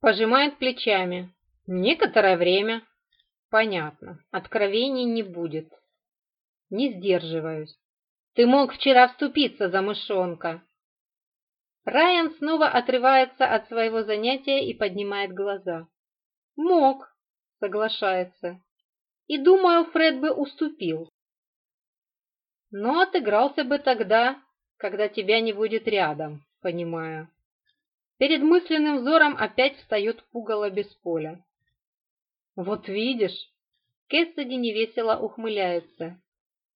Пожимает плечами. Некоторое время. Понятно. Откровений не будет. Не сдерживаюсь. Ты мог вчера вступиться за мышонка. Райан снова отрывается от своего занятия и поднимает глаза. Мог, соглашается. И думаю, Фред бы уступил. Но отыгрался бы тогда, когда тебя не будет рядом, понимаю. Перед мысленным взором опять встает пугало без поля. «Вот видишь!» Кэссиди невесело ухмыляется.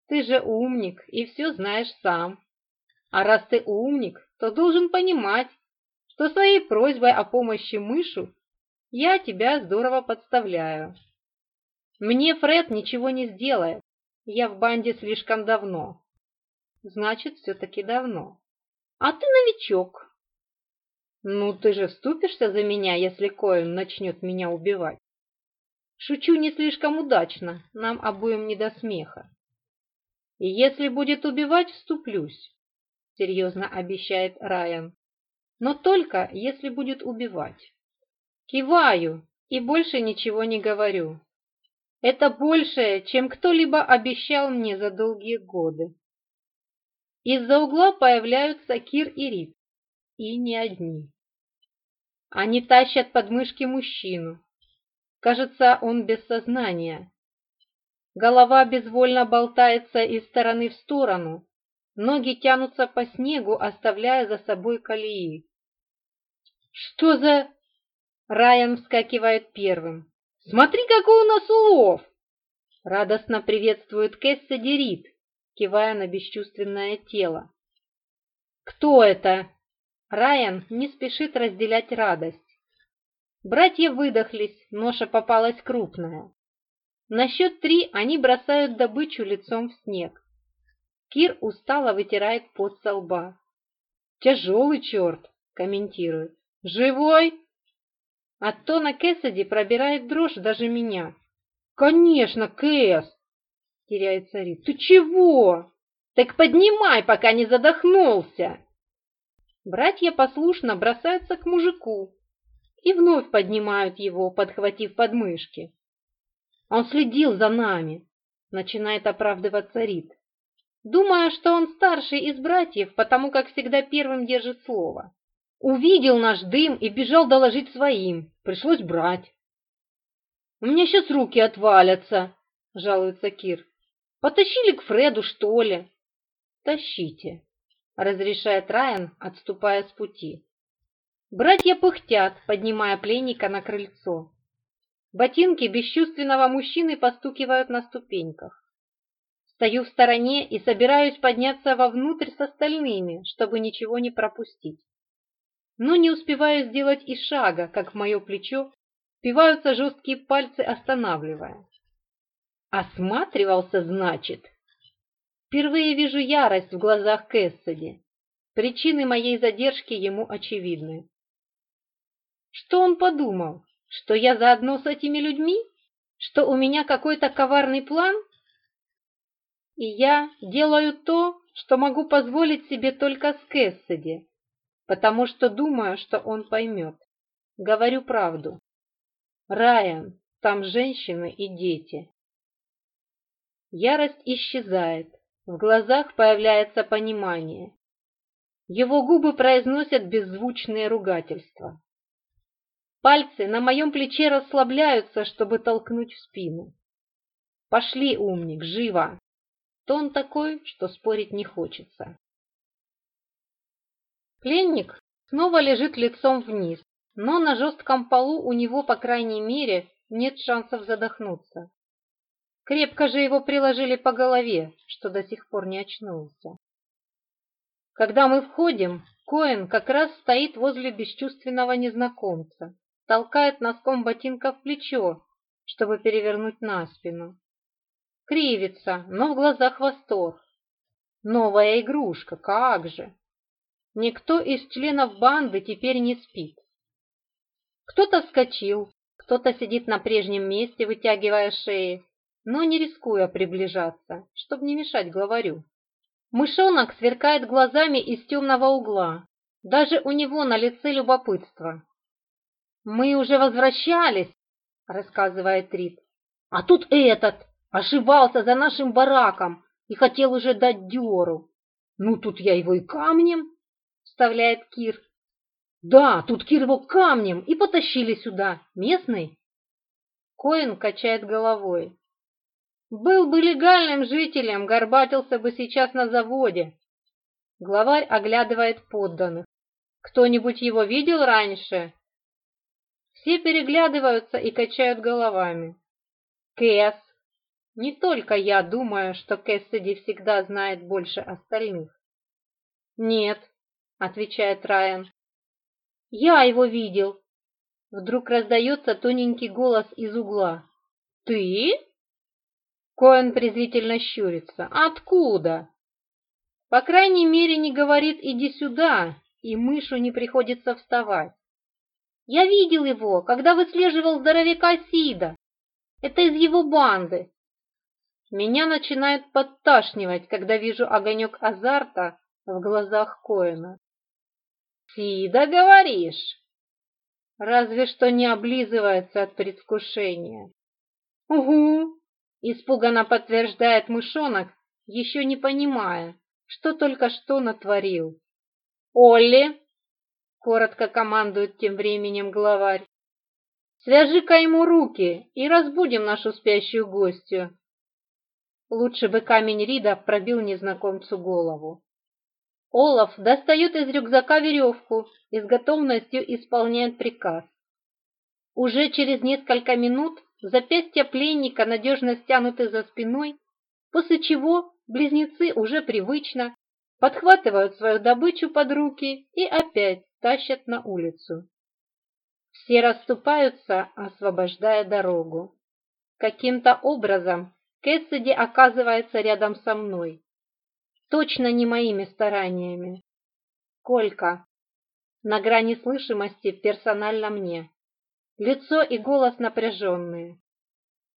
«Ты же умник и все знаешь сам. А раз ты умник, то должен понимать, что своей просьбой о помощи мышу я тебя здорово подставляю. Мне Фред ничего не сделает, я в банде слишком давно». «Значит, все-таки давно. А ты новичок, «Ну, ты же вступишься за меня, если Коэн начнет меня убивать?» «Шучу не слишком удачно, нам обоим не до смеха». «И если будет убивать, вступлюсь», — серьезно обещает Райан. «Но только, если будет убивать». Киваю и больше ничего не говорю. Это большее, чем кто-либо обещал мне за долгие годы. Из-за угла появляются Кир и Рид. И не одни. Они тащат подмышки мужчину. Кажется, он без сознания. Голова безвольно болтается из стороны в сторону. Ноги тянутся по снегу, оставляя за собой колеи. «Что за...» Райан вскакивает первым. «Смотри, какой у нас улов!» Радостно приветствует Кэссиди Рид, кивая на бесчувственное тело. «Кто это?» Райан не спешит разделять радость. Братья выдохлись, ноша попалась крупная. На счет три они бросают добычу лицом в снег. Кир устало вытирает пот со лба. «Тяжелый черт!» — комментирует. «Живой?» От тона Кэссиди пробирает дрожь даже меня. «Конечно, Кэс!» — теряется Рид. «Ты чего?» «Так поднимай, пока не задохнулся!» Братья послушно бросаются к мужику и вновь поднимают его, подхватив подмышки. «Он следил за нами», — начинает оправдываться Рид. Думая, что он старший из братьев, потому как всегда первым держит слово. Увидел наш дым и бежал доложить своим. Пришлось брать. «У меня сейчас руки отвалятся», — жалуется Кир. «Потащили к Фреду, что ли?» «Тащите», — разрешает Райан, отступая с пути. Братья пыхтят, поднимая пленника на крыльцо. Ботинки бесчувственного мужчины постукивают на ступеньках. Стою в стороне и собираюсь подняться вовнутрь с остальными, чтобы ничего не пропустить. Но не успеваю сделать и шага, как в мое плечо впиваются жесткие пальцы, останавливая. «Осматривался, значит?» Впервые вижу ярость в глазах Кэссиди. Причины моей задержки ему очевидны. Что он подумал? Что я заодно с этими людьми? Что у меня какой-то коварный план? И я делаю то, что могу позволить себе только с Кэссиди, потому что думаю, что он поймет. Говорю правду. Райан, там женщины и дети. Ярость исчезает, в глазах появляется понимание. Его губы произносят беззвучные ругательства. Пальцы на моем плече расслабляются, чтобы толкнуть в спину. «Пошли, умник, живо!» Тон такой, что спорить не хочется. Пленник снова лежит лицом вниз, но на жестком полу у него, по крайней мере, нет шансов задохнуться. Крепко же его приложили по голове, что до сих пор не очнулся. Когда мы входим, Коэн как раз стоит возле бесчувственного незнакомца, толкает носком ботинка в плечо, чтобы перевернуть на спину. Кривится, но в глазах восторг. Новая игрушка, как же! Никто из членов банды теперь не спит. Кто-то вскочил, кто-то сидит на прежнем месте, вытягивая шеи, но не рискуя приближаться, чтобы не мешать главарю. Мышонок сверкает глазами из темного угла. Даже у него на лице любопытство. «Мы уже возвращались», — рассказывает Рит. «А тут этот ошибался за нашим бараком и хотел уже дать дёру. Ну, тут я его и камнем», — вставляет Кир. «Да, тут Кир его камнем и потащили сюда. Местный?» Коин качает головой. Был бы легальным жителем, горбатился бы сейчас на заводе. Главарь оглядывает подданных. Кто-нибудь его видел раньше? Все переглядываются и качают головами. Кэс. Не только я думаю, что Кэссиди всегда знает больше остальных. Нет, отвечает Райан. Я его видел. Вдруг раздается тоненький голос из угла. Ты? Коэн презрительно щурится. «Откуда?» «По крайней мере, не говорит «иди сюда», и мышу не приходится вставать. «Я видел его, когда выслеживал здоровяка Сида. Это из его банды». Меня начинает подташнивать, когда вижу огонек азарта в глазах Коэна. «Сида, говоришь?» разве что не облизывается от предвкушения. «Угу!» Испуганно подтверждает мышонок, еще не понимая, что только что натворил. «Олли!» — коротко командует тем временем главарь. «Свяжи-ка ему руки и разбудим нашу спящую гостью». Лучше бы камень Рида пробил незнакомцу голову. Олаф достает из рюкзака веревку и с готовностью исполняет приказ. Уже через несколько минут Запястья пленника надежно стянуты за спиной, после чего близнецы уже привычно подхватывают свою добычу под руки и опять тащат на улицу. Все расступаются, освобождая дорогу. Каким-то образом Кэссиди оказывается рядом со мной. Точно не моими стараниями. Колька На грани слышимости персонально мне. Лицо и голос напряженные.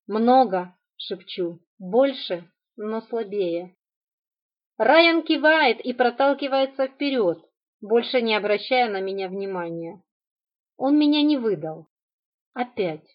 «Много!» — шепчу. «Больше, но слабее». Райан кивает и проталкивается вперед, больше не обращая на меня внимания. Он меня не выдал. Опять.